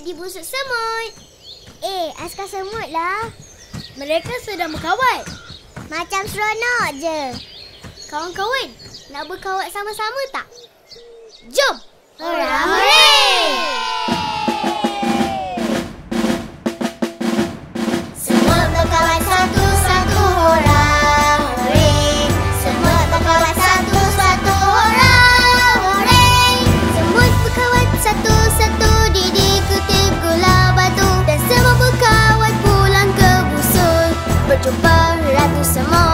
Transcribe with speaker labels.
Speaker 1: bagi busuk semut.
Speaker 2: Eh, askar semut lah.
Speaker 1: Mereka sedang berkawat.
Speaker 2: Macam seronok je.
Speaker 1: Kawan-kawan, nak berkawat sama-sama tak? Jom!
Speaker 2: Hurrah, hurray! 就不让你什么